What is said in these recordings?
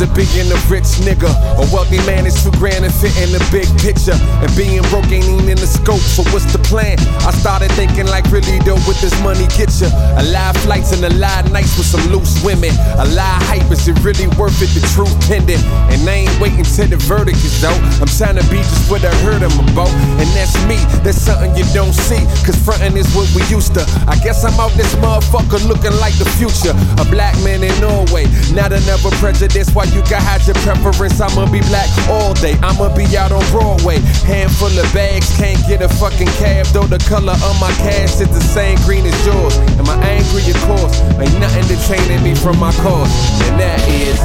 of being a rich nigga. A wealthy man is too grand fit in the big picture. And being broke ain't even in the scope, so what's the plan? I started thinking like really though, what this money get you? A lot of flights and a lot of nights with some loose women. A lot of hype, is it really worth it? The truth pending. And I ain't waiting till the verdict is out. I'm trying to be just what I heard I'm about. And that's me, that's something you don't see. Cause frontin' is what we used to. I guess I'm out this motherfucker looking like the future. A black man in Norway, not another prejudice. Why you got hide your preference? I'ma be black all day. I'ma be out on Broadway. Handful of bags, can't get a fucking cab. Though the color of my cash is the same green as yours. Am I angry? Of course. Ain't nothing detaining me from my cause. And that is.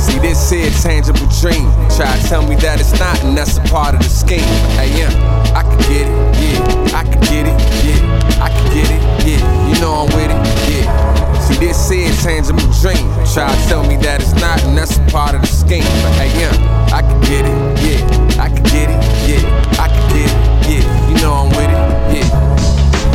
See, this here tangible dream. Try to tell me that it's not, and that's a part of the scheme. Hey, yeah, I can get it, yeah. I can get it, yeah. I can get it, yeah. You know part of the scheme. But yeah, I can get it, yeah. I can get it, yeah. I can get it, yeah. You know I'm with it, yeah.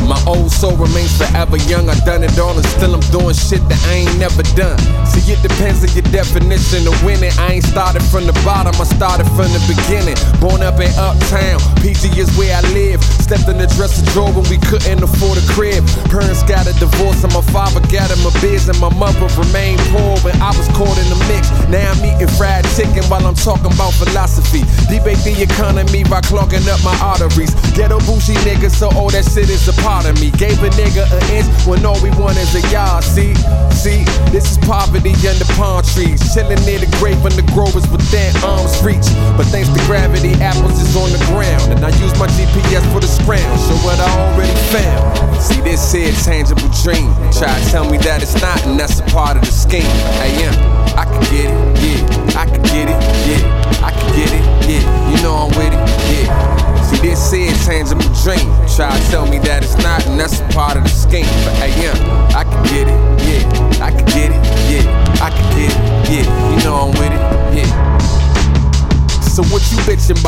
My old soul remains forever young. I done it all and still I'm doing shit that I ain't never done. See, it depends on your definition of winning. I ain't started from the bottom, I started from the beginning. Born up in Uptown, PG is where I live. Stepped in the dresser drawer when we couldn't afford a crib. Parents got a divorce and my father got him a biz and my mother remained poor when I was caught in the mix. Now I'm eating fried chicken while I'm talking about philosophy. Debate the economy by clogging up my arteries. Ghetto bougie niggas, so all that shit is a part of me. Gave a nigga an inch when all we want is a yard. See, see, this is poverty under palm trees. Chilling near the grave when the growers within arm's reach. But thanks to gravity, apples is on the ground. And I use my GPS for the scram. Show what I already found. See, this here tangible dream. Try to tell me that it's not, and that's a part of the scheme. Hey, yeah, I can get it, yeah. I can get it, yeah. I can get it, yeah. You know I'm with it, yeah. See, this is tangible dream. Try to tell me that it's not, and that's a part of the scheme. But hey, yeah, I can get it, yeah. I can get it, yeah. I can get it, yeah. You know I'm with it, yeah. So what you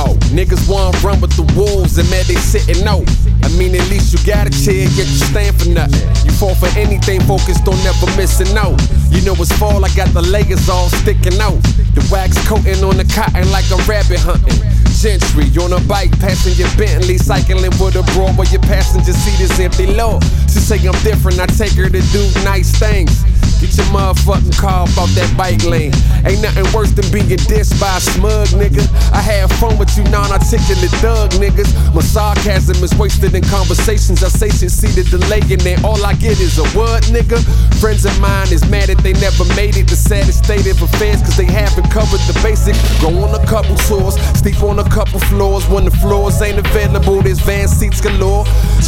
Niggas wanna run with the wolves and man they sitting out. I mean at least you got a chair, yet you stand for nothing. You fall for anything, focused on never missing out. You know it's fall, I got the layers all sticking out. The wax coating on the cotton like I'm rabbit hunting. Gentry you on a bike, passing your Bentley, cycling with a broad while your passenger seat is empty. Lord, she say I'm different, I take her to do nice things. Get your motherfucking car off that bike lane. Ain't nothing worse than being dissed by a smug nigga. I have fun with you non-articulate thug niggas. My sarcasm is wasted in conversations. I say shit, the delay, and then all I get is a word, nigga. Friends of mine is mad that they never made it. The saddest state of affairs, cause they haven't covered the basic. Go on a couple tours, sleep on a couple floors. When the floors ain't available, there's van seats galore.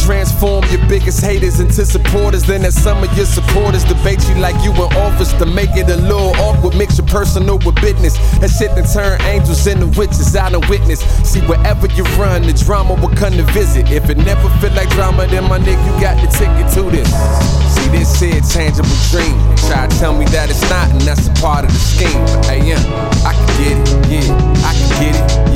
Transform your biggest haters into supporters. Then as some of your supporters debate you like you in office to make it a little awkward. Mix your personal with business. That shit that turn angels into witches. I don't witness. See, wherever you run, the drama will come to visit. If it never feel like drama, then my nigga, you got the ticket to this. See, this here tangible dream. Try to tell me that it's not, and that's a part of the scheme. But hey, yeah, I can get it, yeah. I can get it,